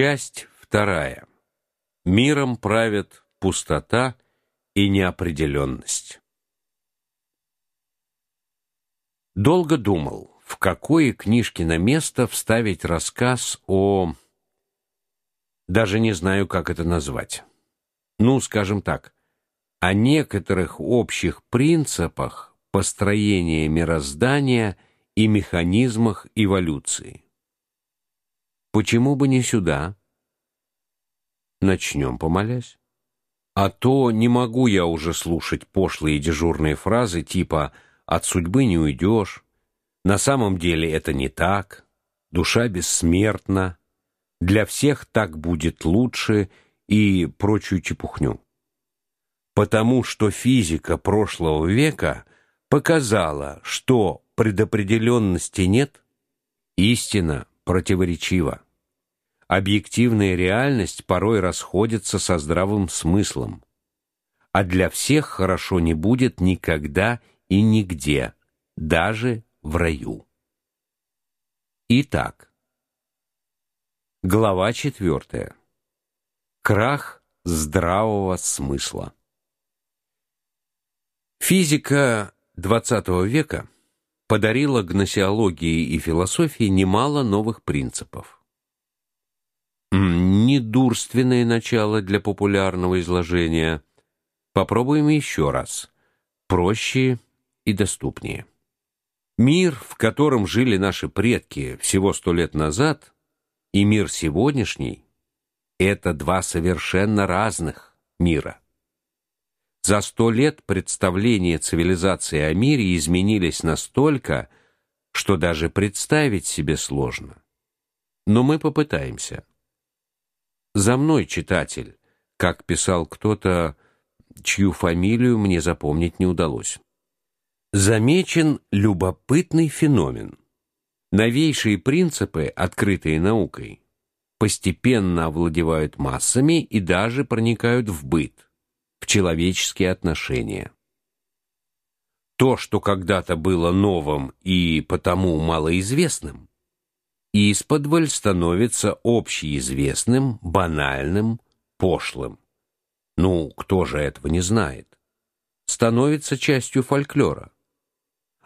Часть вторая. Миром правят пустота и неопределенность. Долго думал, в какое книжкино место вставить рассказ о даже не знаю, как это назвать. Ну, скажем так, о некоторых общих принципах построения мироздания и механизмах эволюции. Почему бы не сюда? Начнем помолясь. А то не могу я уже слушать пошлые дежурные фразы типа «от судьбы не уйдешь», «на самом деле это не так», «душа бессмертна», «для всех так будет лучше» и прочую чепухню. Потому что физика прошлого века показала, что предопределенности нет, истина противоречива. Объективная реальность порой расходится со здравым смыслом. А для всех хорошо не будет никогда и нигде, даже в раю. Итак, глава четвертая. Крах здравого смысла. Физика XX века подарила гносеологии и философии немало новых принципов. Недурственное начало для популярного изложения. Попробуем еще раз. Проще и доступнее. Мир, в котором жили наши предки всего сто лет назад, и мир сегодняшний это два совершенно разных мира. За сто лет представления цивилизации о мире изменились настолько, что даже представить себе сложно. Но мы попытаемся. За мной, читатель, как писал кто-то, чью фамилию мне запомнить не удалось. Замечен любопытный феномен. Новейшие принципы, открытые наукой, постепенно овладевают массами и даже проникают в быт, в человеческие отношения. То, что когда-то было новым и потому малоизвестным, исподволь становится общеизвестным, банальным, пошлым. Ну, кто же этого не знает? Становится частью фольклора.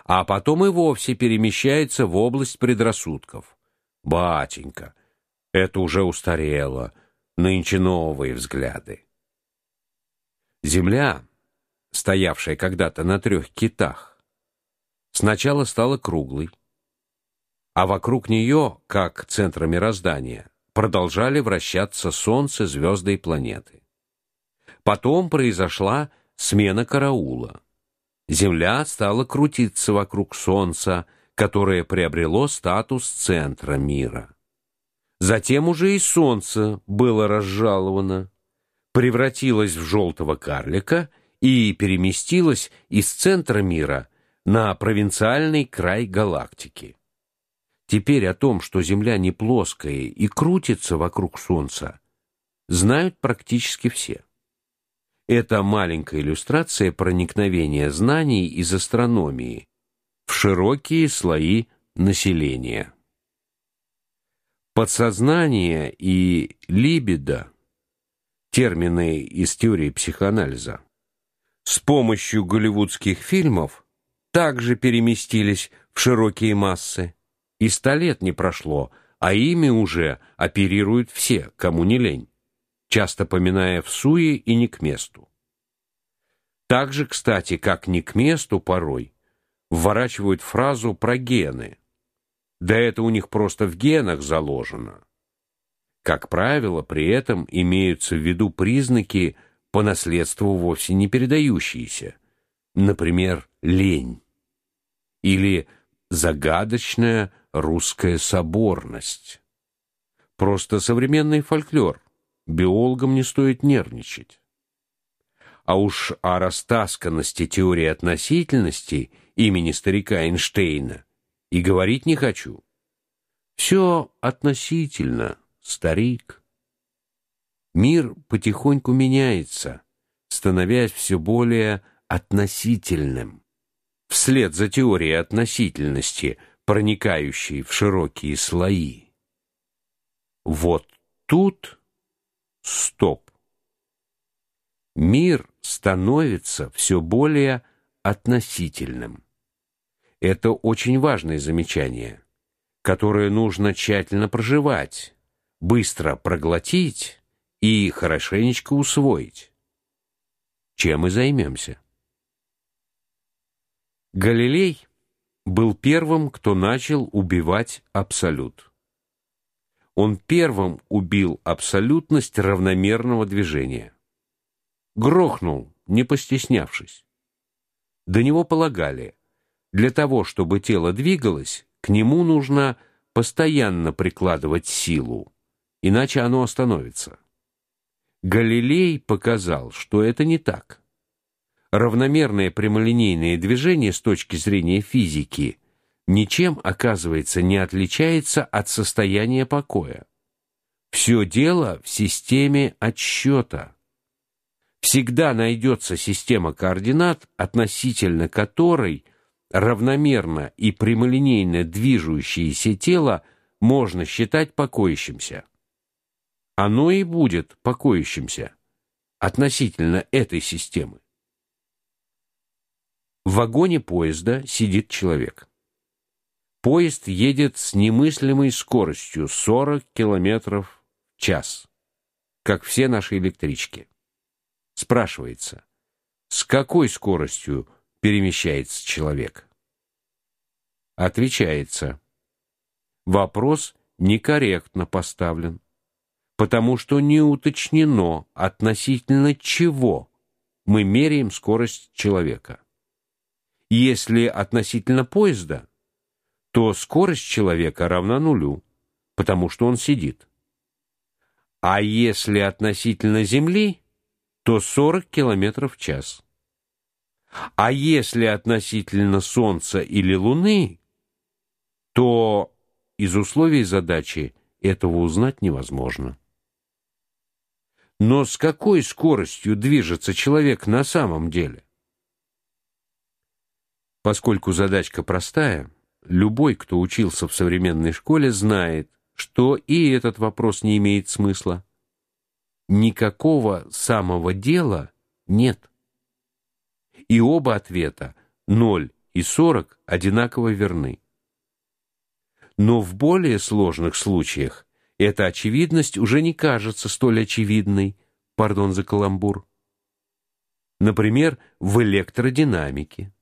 А потом и вовсе перемещается в область предрассудков. Батенька, это уже устарело, нынче новые взгляды. Земля, стоявшая когда-то на трех китах, сначала стала круглой, а вокруг нее, как центра мироздания, продолжали вращаться солнце, звезды и планеты. Потом произошла смена караула. Земля стала крутиться вокруг солнца, которое приобрело статус центра мира. Затем уже и солнце было разжаловано, превратилось в желтого карлика и переместилось из центра мира на провинциальный край галактики. Теперь о том, что Земля не плоская и крутится вокруг солнца, знают практически все. Это маленькая иллюстрация проникновения знаний из астрономии в широкие слои населения. Подсознание и либидо термины из теории психоанализа с помощью голливудских фильмов также переместились в широкие массы. И ста лет не прошло, а ими уже оперируют все, кому не лень, часто поминая в суе и не к месту. Так же, кстати, как не к месту порой, вворачивают фразу про гены – да это у них просто в генах заложено. Как правило, при этом имеются в виду признаки по наследству вовсе не передающиеся. Например, лень или загадочная русская соборность. Просто современный фольклор. Биологам не стоит нервничать. А уж о растасканности теории относительности имени старика Эйнштейна и говорить не хочу. Все относительно, старик. Мир потихоньку меняется, становясь все более относительным. Вслед за теорией относительности, проникающей в широкие слои. Вот тут стоп. Мир становится все более относительным. Это очень важное замечание, которое нужно тщательно проживать, быстро проглотить и хорошенечко усвоить. Чем мы займемся? Галилей был первым, кто начал убивать абсолют. Он первым убил абсолютность равномерного движения. Грохнул, не постеснявшись. До него полагали, для того, чтобы тело двигалось, к нему нужно постоянно прикладывать силу, иначе оно остановится. Галилей показал, что это не так. Равномерное прямолинейное движение с точки зрения физики ничем, оказывается, не отличается от состояния покоя. Все дело в системе отсчета. Всегда найдется система координат, относительно которой равномерно и прямолинейно движущееся тело можно считать покоящимся. Оно и будет покоящимся относительно этой системы. В вагоне поезда сидит человек. Поезд едет с немыслимой скоростью 40 километров в час, как все наши электрички. Спрашивается, с какой скоростью перемещается человек? Отвечается, вопрос некорректно поставлен, потому что не уточнено относительно чего мы меряем скорость человека. Если относительно поезда, то скорость человека равна нулю, потому что он сидит. А если относительно Земли, то 40 км в час. А если относительно Солнца или Луны, то из условий задачи этого узнать невозможно. Но с какой скоростью движется человек на самом деле? Поскольку задачка простая, Любой, кто учился в современной школе, знает, что и этот вопрос не имеет смысла. Никакого самого дела нет. И оба ответа 0 и 40 одинаково верны. Но в более сложных случаях эта очевидность уже не кажется столь очевидной, пардон за каламбур. Например, в электродинамике.